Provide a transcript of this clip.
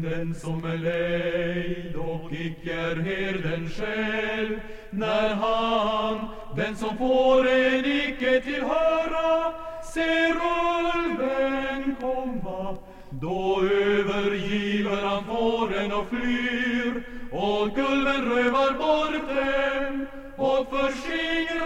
Men den som är lejd och icke är herden själv, när han, den som får en icke tillhöra, ser ulven komma, då övergiver han fåren och flyr, och ulven rövar bort dem. och förskingrar